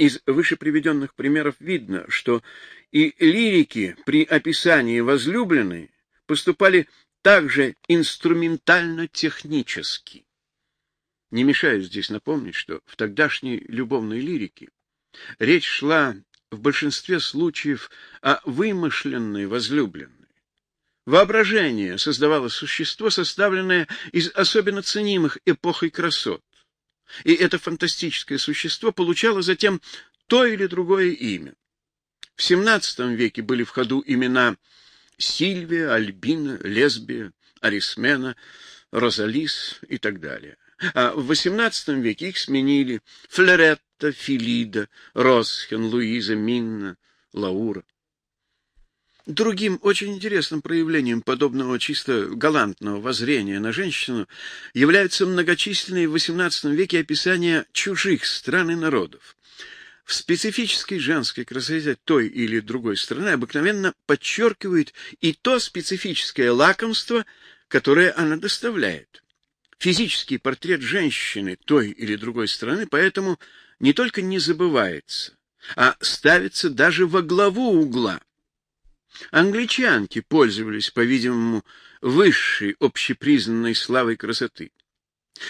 Из вышеприведенных примеров видно, что и лирики при описании возлюбленной поступали также инструментально-технически. Не мешаю здесь напомнить, что в тогдашней любовной лирике речь шла в большинстве случаев о вымышленной возлюбленной. Воображение создавало существо, составленное из особенно ценимых эпохой красот. И это фантастическое существо получало затем то или другое имя. В XVII веке были в ходу имена Сильвия, Альбина, Лесбия, Арисмена, Розалис и так далее. А в XVIII веке их сменили Флоретта, Филида, Росхен, Луиза, Минна, Лаура. Другим очень интересным проявлением подобного чисто галантного воззрения на женщину являются многочисленные в XVIII веке описания чужих стран и народов. В специфической женской красоте той или другой страны обыкновенно подчеркивают и то специфическое лакомство, которое она доставляет. Физический портрет женщины той или другой страны поэтому не только не забывается, а ставится даже во главу угла. Англичанки пользовались, по-видимому, высшей общепризнанной славой красоты.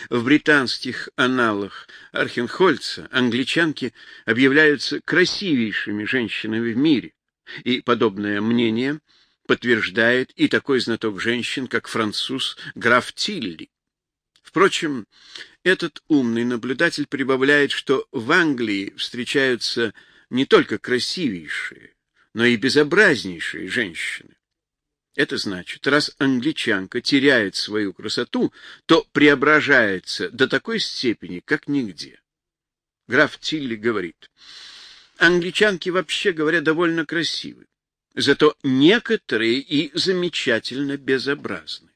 В британских аналах Архенхольца англичанки объявляются красивейшими женщинами в мире, и подобное мнение подтверждает и такой знаток женщин, как француз граф Тилли. Впрочем, этот умный наблюдатель прибавляет, что в Англии встречаются не только красивейшие, но и безобразнейшие женщины. Это значит, раз англичанка теряет свою красоту, то преображается до такой степени, как нигде. Граф Тилли говорит, англичанки вообще говоря довольно красивы, зато некоторые и замечательно безобразны.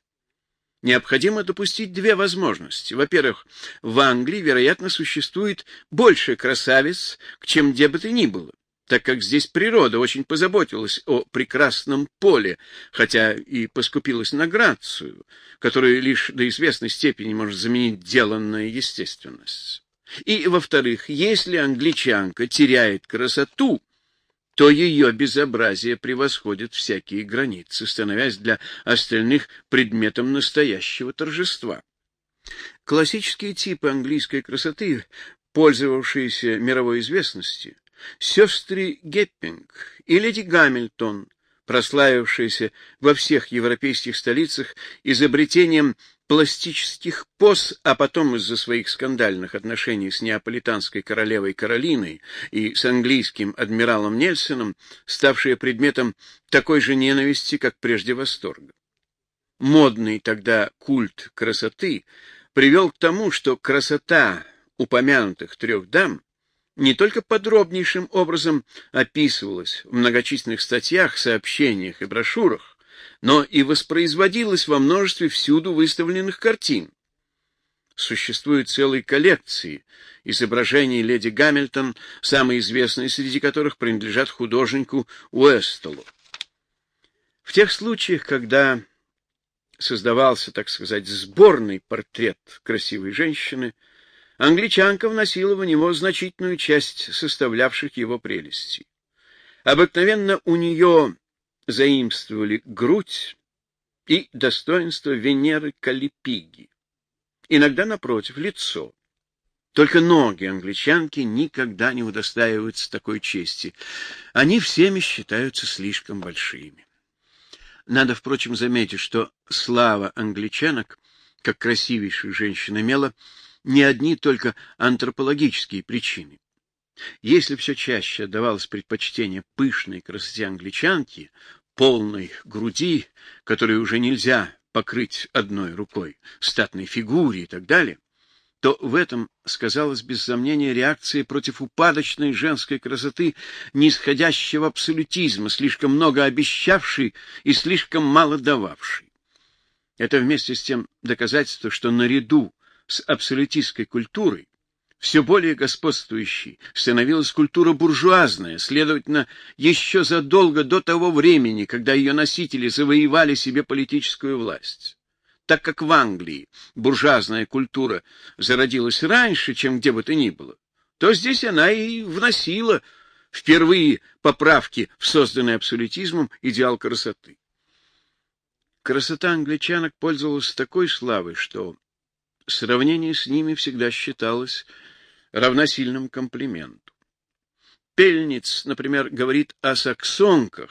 Необходимо допустить две возможности. Во-первых, в Англии, вероятно, существует больше красавиц, чем где бы то ни было так как здесь природа очень позаботилась о прекрасном поле, хотя и поскупилась на грацию, которую лишь до известной степени может заменить деланная естественность. И, во-вторых, если англичанка теряет красоту, то ее безобразие превосходит всякие границы, становясь для остальных предметом настоящего торжества. Классические типы английской красоты, пользовавшиеся мировой известностью, Сестры Геппинг и леди Гамильтон, прославившиеся во всех европейских столицах изобретением пластических поз, а потом из-за своих скандальных отношений с неаполитанской королевой Каролиной и с английским адмиралом Нельсоном, ставшие предметом такой же ненависти, как прежде восторга. Модный тогда культ красоты привел к тому, что красота упомянутых трех дам не только подробнейшим образом описывалась в многочисленных статьях, сообщениях и брошюрах, но и воспроизводилась во множестве всюду выставленных картин. Существуют целые коллекции изображений леди Гамильтон, самые известные среди которых принадлежат художнику Уэстелу. В тех случаях, когда создавался, так сказать, сборный портрет красивой женщины, англичанка вносила в него значительную часть составлявших его прелестей. Обыкновенно у нее заимствовали грудь и достоинство Венеры Калипиги. Иногда, напротив, лицо. Только ноги англичанки никогда не удостаиваются такой чести. Они всеми считаются слишком большими. Надо, впрочем, заметить, что слава англичанок, как красивейших женщин, имела не одни только антропологические причины. Если все чаще отдавалось предпочтение пышной красоте англичанки, полной груди, которую уже нельзя покрыть одной рукой, статной фигуре и так далее, то в этом сказалась без сомнения реакция против упадочной женской красоты, нисходящего абсолютизма, слишком много обещавшей и слишком мало дававшей. Это вместе с тем доказательство, что наряду с абсолютистской культурой, все более господствующей становилась культура буржуазная, следовательно, еще задолго до того времени, когда ее носители завоевали себе политическую власть. Так как в Англии буржуазная культура зародилась раньше, чем где бы то ни было, то здесь она и вносила впервые поправки в созданный абсолютизмом идеал красоты. Красота англичанок пользовалась такой славой, что сравнение с ними всегда считалось равносильным комплименту. Пельниц, например, говорит о саксонках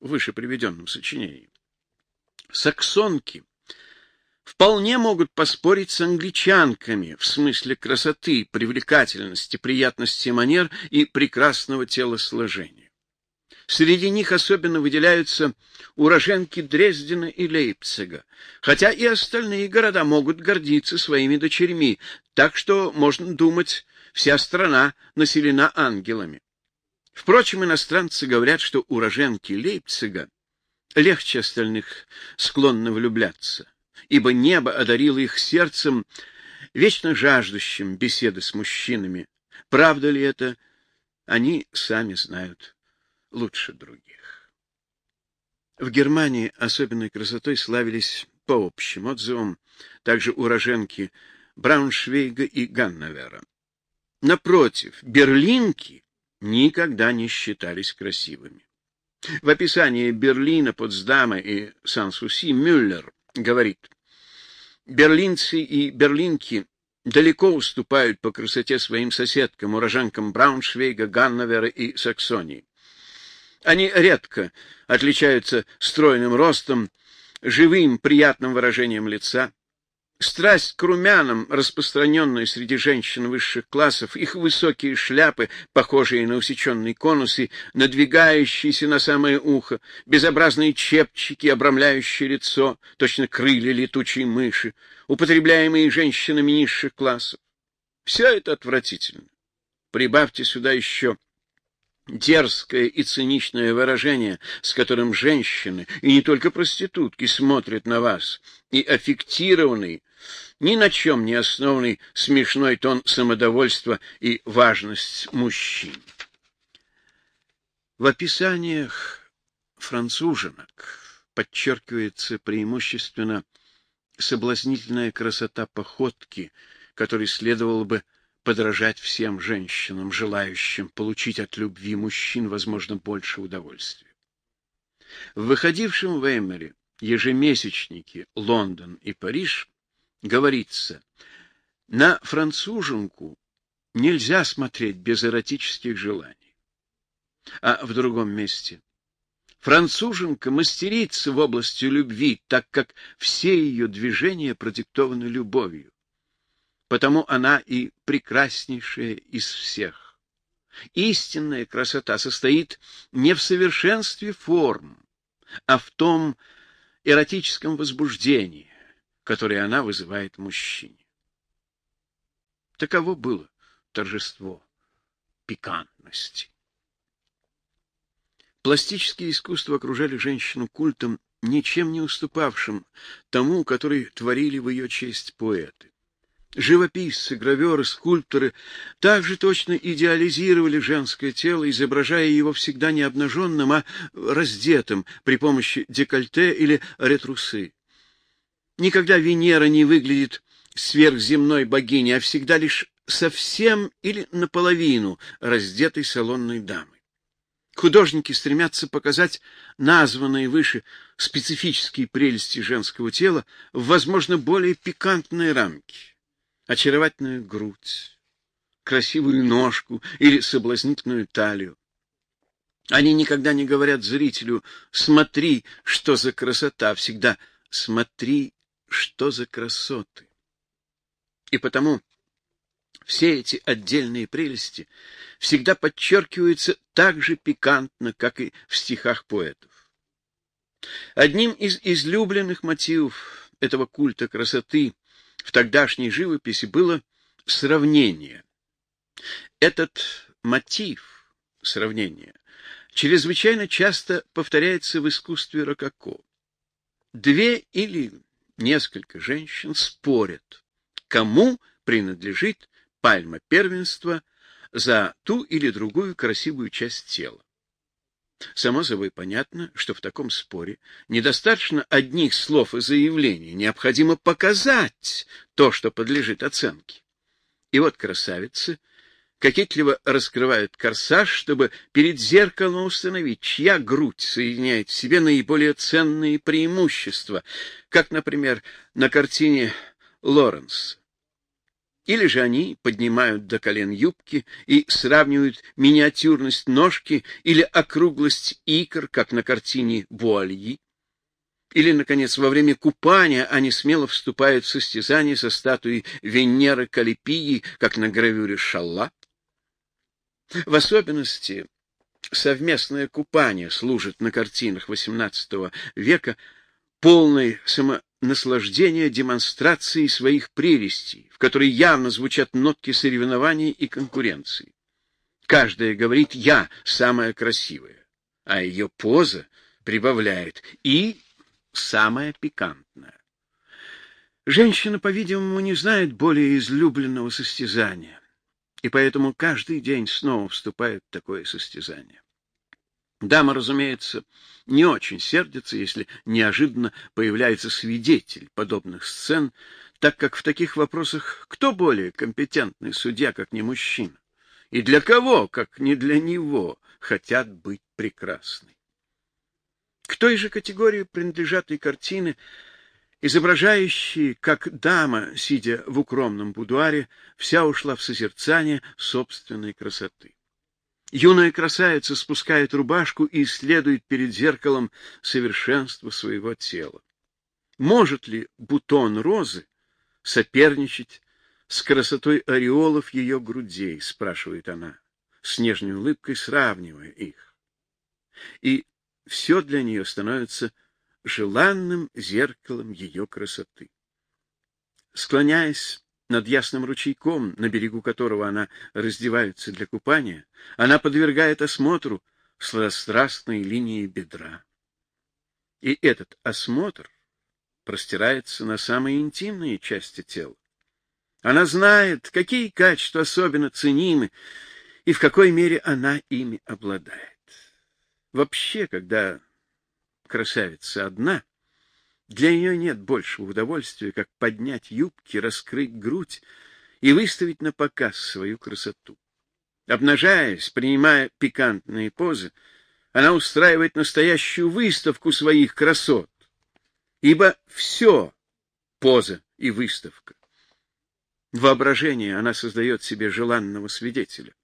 в выше приведенном сочинении. Саксонки вполне могут поспорить с англичанками в смысле красоты, привлекательности, приятности манер и прекрасного телосложения. Среди них особенно выделяются уроженки Дрездена и Лейпцига, хотя и остальные города могут гордиться своими дочерьми, так что, можно думать, вся страна населена ангелами. Впрочем, иностранцы говорят, что уроженки Лейпцига легче остальных склонны влюбляться, ибо небо одарило их сердцем, вечно жаждущим беседы с мужчинами. Правда ли это, они сами знают лучше других. В Германии особенной красотой славились по общим отзывам также уроженки Брауншвейга и Ганновера. Напротив, берлинки никогда не считались красивыми. В описании Берлина, Потсдама и Сан-Суси Мюллер говорит, «Берлинцы и берлинки далеко уступают по красоте своим соседкам, уроженкам Брауншвейга, Ганновера и Саксонии. Они редко отличаются стройным ростом, живым, приятным выражением лица, Страсть к румянам, распространенная среди женщин высших классов, их высокие шляпы, похожие на усеченные конусы, надвигающиеся на самое ухо, безобразные чепчики, обрамляющие лицо, точно крылья летучей мыши, употребляемые женщинами низших классов. Все это отвратительно. Прибавьте сюда еще дерзкое и циничное выражение, с которым женщины, и не только проститутки, смотрят на вас, и аффектированный, ни на чем не основанный смешной тон самодовольства и важность мужчин. В описаниях француженок подчеркивается преимущественно соблазнительная красота походки, которой следовало бы подражать всем женщинам, желающим получить от любви мужчин, возможно, больше удовольствия. В выходившем в Эмере ежемесячнике «Лондон» и «Париж» говорится, на француженку нельзя смотреть без эротических желаний. А в другом месте француженка мастерица в области любви, так как все ее движения продиктованы любовью потому она и прекраснейшая из всех. Истинная красота состоит не в совершенстве форм, а в том эротическом возбуждении, которое она вызывает мужчине. Таково было торжество пикантности. Пластические искусства окружали женщину культом, ничем не уступавшим тому, который творили в ее честь поэты. Живописцы, граверы, скульпторы также точно идеализировали женское тело, изображая его всегда не обнаженным, а раздетым при помощи декольте или ретрусы. Никогда Венера не выглядит сверхземной богиней, а всегда лишь совсем или наполовину раздетой салонной дамой. Художники стремятся показать названные выше специфические прелести женского тела в, возможно, более пикантные рамки очаровательную грудь, красивую ножку или соблазнительную талию. Они никогда не говорят зрителю «смотри, что за красота», всегда «смотри, что за красоты». И потому все эти отдельные прелести всегда подчеркиваются так же пикантно, как и в стихах поэтов. Одним из излюбленных мотивов этого культа красоты в тогдашней живописи было сравнение. Этот мотив сравнения чрезвычайно часто повторяется в искусстве рококо. Две или несколько женщин спорят, кому принадлежит пальма первенства за ту или другую красивую часть тела. Само собой понятно, что в таком споре недостаточно одних слов и заявлений, необходимо показать то, что подлежит оценке. И вот красавицы кокетливо раскрывают корсаж, чтобы перед зеркалом установить, чья грудь соединяет в себе наиболее ценные преимущества, как, например, на картине Лоренс. Или же они поднимают до колен юбки и сравнивают миниатюрность ножки или округлость икр, как на картине Буальи. Или, наконец, во время купания они смело вступают в состязание со статуей Венеры Калипии, как на гравюре Шалла. В особенности совместное купание служит на картинах XVIII века полной самонаслаждения демонстрацией своих прелестей, в которой явно звучат нотки соревнований и конкуренции. Каждая говорит «я самая красивая», а ее поза прибавляет «и самая пикантная». Женщина, по-видимому, не знает более излюбленного состязания и поэтому каждый день снова вступает в такое состязание. Дама, разумеется, не очень сердится, если неожиданно появляется свидетель подобных сцен, так как в таких вопросах кто более компетентный судья, как не мужчина? И для кого, как не для него, хотят быть прекрасны? К той же категории принадлежат и картины, изображающий, как дама, сидя в укромном будуаре, вся ушла в созерцание собственной красоты. Юная красавица спускает рубашку и исследует перед зеркалом совершенство своего тела. Может ли бутон розы соперничать с красотой ореолов ее грудей, спрашивает она, с нежной улыбкой сравнивая их. И все для нее становится желанным зеркалом ее красоты. Склоняясь над ясным ручейком, на берегу которого она раздевается для купания, она подвергает осмотру сладострастной линии бедра. И этот осмотр простирается на самые интимные части тела. Она знает, какие качества особенно ценимы и в какой мере она ими обладает. Вообще, когда красавица одна, для нее нет большего удовольствия, как поднять юбки, раскрыть грудь и выставить на показ свою красоту. Обнажаясь, принимая пикантные позы, она устраивает настоящую выставку своих красот, ибо все — поза и выставка. Воображение она создает себе желанного свидетеля.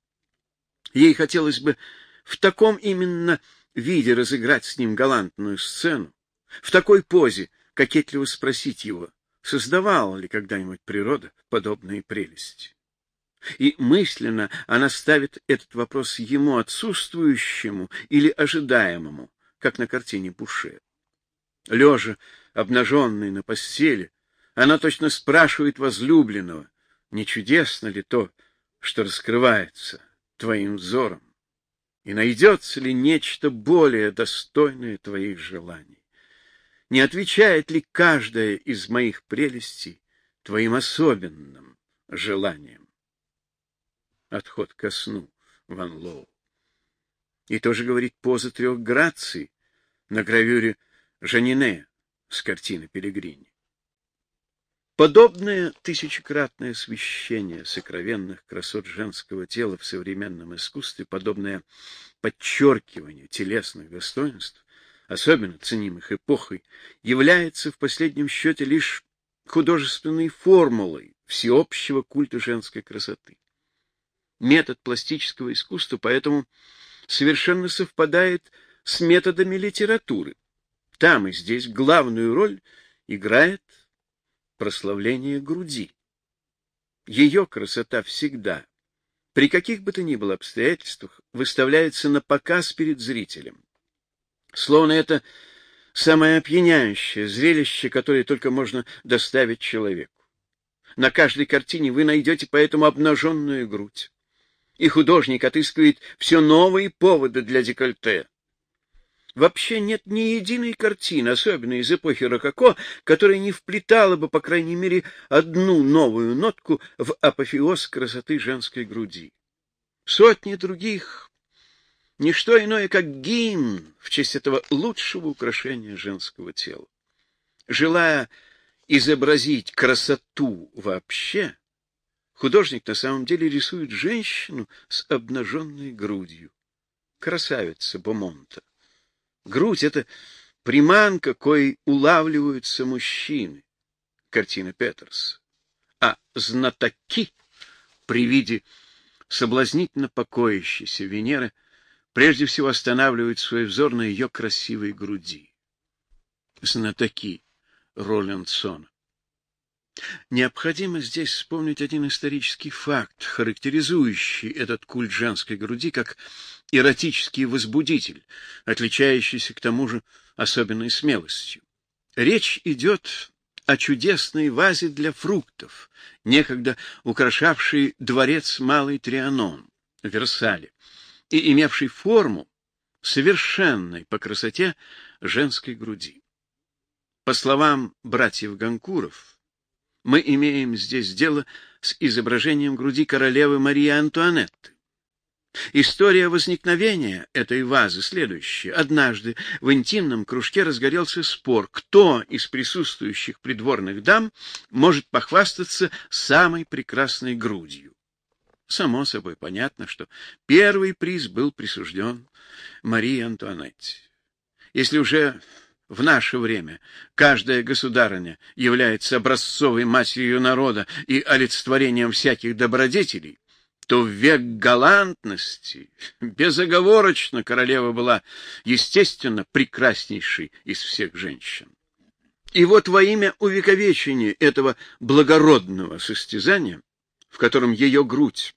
Ей хотелось бы в таком именно виде разыграть с ним галантную сцену, в такой позе кокетливо спросить его, создавала ли когда-нибудь природа подобные прелести. И мысленно она ставит этот вопрос ему отсутствующему или ожидаемому, как на картине Буше. Лежа, обнаженный на постели, она точно спрашивает возлюбленного, не чудесно ли то, что раскрывается твоим взором? и найдется ли нечто более достойное твоих желаний? Не отвечает ли каждая из моих прелестей твоим особенным желаниям? Отход ко сну, Ван Лоу. И тоже говорит поза трех граций на гравюре Жанине с картины Пелегрини. Подобное тысячекратное освещение сокровенных красот женского тела в современном искусстве, подобное подчеркиванию телесных достоинств, особенно ценимых эпохой, является в последнем счете лишь художественной формулой всеобщего культа женской красоты. Метод пластического искусства поэтому совершенно совпадает с методами литературы. Там и здесь главную роль играет прославление груди. Ее красота всегда, при каких бы то ни было обстоятельствах, выставляется на показ перед зрителем. Словно это самое опьяняющее зрелище, которое только можно доставить человеку. На каждой картине вы найдете поэтому обнаженную грудь. И художник отыскивает все новые поводы для декольте. Вообще нет ни единой картины, особенно из эпохи рококо, которая не вплетала бы, по крайней мере, одну новую нотку в апофеоз красоты женской груди. Сотни других — ничто иное, как гимн в честь этого лучшего украшения женского тела. Желая изобразить красоту вообще, художник на самом деле рисует женщину с обнаженной грудью. Красавица Бомонта. Грудь — это приманка, коей улавливаются мужчины. Картина Петерс. А знатоки при виде соблазнительно покоящейся Венеры прежде всего останавливают свой взор на ее красивой груди. Знатоки Роллинсона. Необходимо здесь вспомнить один исторический факт, характеризующий этот культ женской груди как эротический возбудитель, отличающийся к тому же особенной смелостью. Речь идет о чудесной вазе для фруктов, некогда украшавшей дворец Малый Трианон в Версале и имевшей форму совершенной по красоте женской груди. По словам братьев Ганкуров, мы имеем здесь дело с изображением груди королевы Марии Антуанетты. История возникновения этой вазы следующая. Однажды в интимном кружке разгорелся спор, кто из присутствующих придворных дам может похвастаться самой прекрасной грудью. Само собой понятно, что первый приз был присужден Марии Антуанетте. Если уже в наше время каждая государыня является образцовой матерью народа и олицетворением всяких добродетелей, то в век галантности безоговорочно королева была, естественно, прекраснейшей из всех женщин. И вот во имя увековечения этого благородного состязания, в котором ее грудь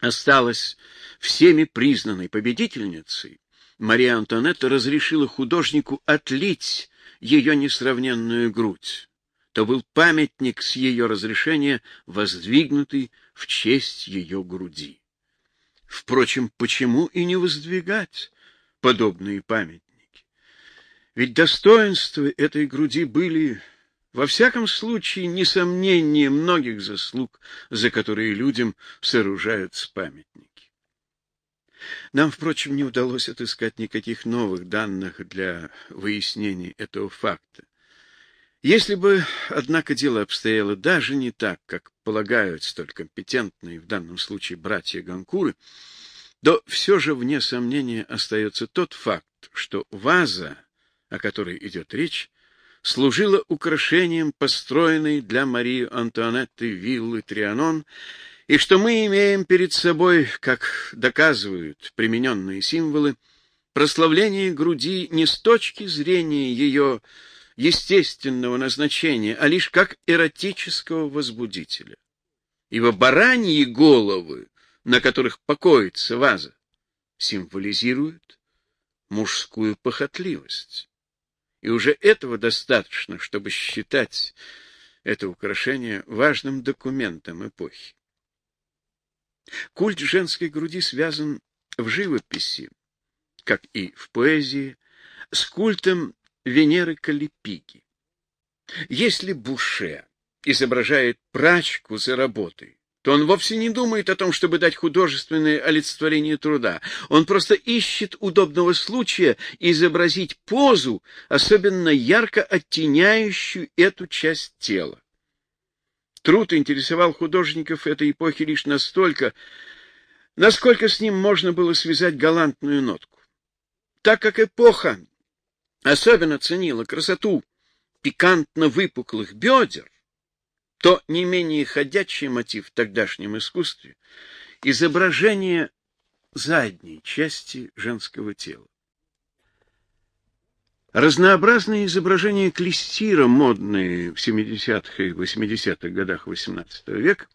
осталась всеми признанной победительницей, Мария Антуанетта разрешила художнику отлить ее несравненную грудь. То был памятник с ее разрешения, воздвигнутый в честь ее груди. Впрочем, почему и не воздвигать подобные памятники? Ведь достоинства этой груди были, во всяком случае, несомнение многих заслуг, за которые людям сооружаются памятники. Нам, впрочем, не удалось отыскать никаких новых данных для выяснения этого факта. Если бы, однако, дело обстояло даже не так, как полагают столь компетентные в данном случае братья Ганкуры, то все же вне сомнения остается тот факт, что ваза, о которой идет речь, служила украшением построенной для Марии Антуанетты виллы Трианон и что мы имеем перед собой, как доказывают примененные символы, прославление груди не с точки зрения ее естественного назначения, а лишь как эротического возбудителя. Ибо бараньи головы, на которых покоится ваза, символизируют мужскую похотливость. И уже этого достаточно, чтобы считать это украшение важным документом эпохи. Культ женской груди связан в живописи, как и в поэзии, с культом Венеры Калипиги. Если Буше изображает прачку за работой, то он вовсе не думает о том, чтобы дать художественное олицетворение труда. Он просто ищет удобного случая изобразить позу, особенно ярко оттеняющую эту часть тела. Труд интересовал художников этой эпохи лишь настолько, насколько с ним можно было связать галантную нотку. Так как эпоха особенно ценила красоту пикантно выпуклых бедер, то не менее ходячий мотив в тогдашнем искусстве — изображение задней части женского тела. Разнообразные изображения клестира, модные в 70-х и 80-х годах XVIII века,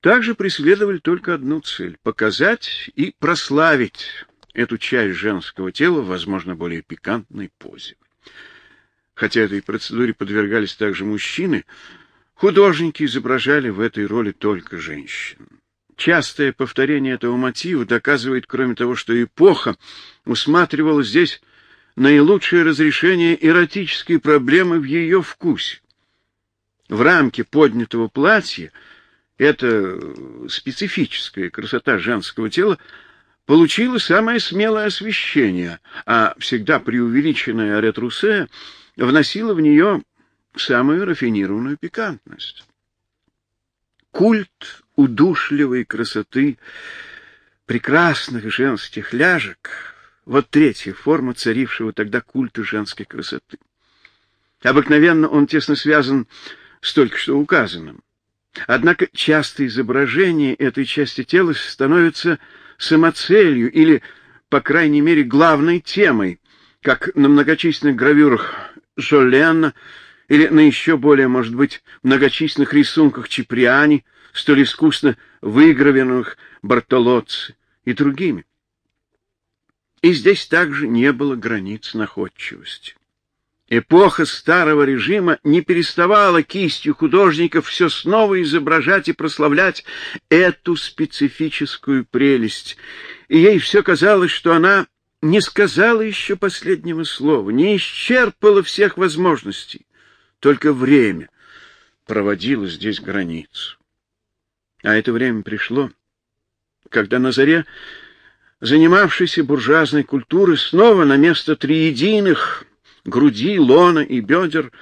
также преследовали только одну цель — показать и прославить эту часть женского тела в, возможно, более пикантной позе. Хотя этой процедуре подвергались также мужчины, художники изображали в этой роли только женщин. Частое повторение этого мотива доказывает, кроме того, что эпоха усматривала здесь наилучшее разрешение эротической проблемы в ее вкусе. В рамке поднятого платья эта специфическая красота женского тела получила самое смелое освещение, а всегда преувеличенная ретрусе вносила в нее самую рафинированную пикантность. культ удушливой красоты прекрасных женских ляжек — вот третья форма царившего тогда культа женской красоты. Обыкновенно он тесно связан с только что указанным. Однако часто изображение этой части тела становится самоцелью или, по крайней мере, главной темой, как на многочисленных гравюрах Жолена или на еще более, может быть, многочисленных рисунках Чиприани, столь искусно выгравированных Бартолоцци и другими. И здесь также не было границ находчивости. Эпоха старого режима не переставала кистью художников все снова изображать и прославлять эту специфическую прелесть, и ей все казалось, что она не сказала еще последнего слова, не исчерпала всех возможностей, только время проводило здесь границу. А это время пришло, когда на заре занимавшейся буржуазной культуры снова на место триединых груди, лона и бедер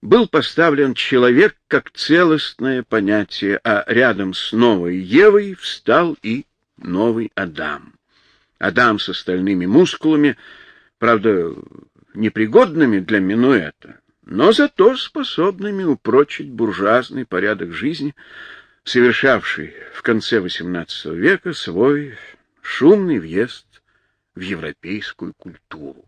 был поставлен человек как целостное понятие, а рядом с новой Евой встал и новый Адам. Адам с остальными мускулами, правда, непригодными для минуэта, но зато способными упрочить буржуазный порядок жизни, совершавший в конце XVIII века свой шумный въезд в европейскую культуру.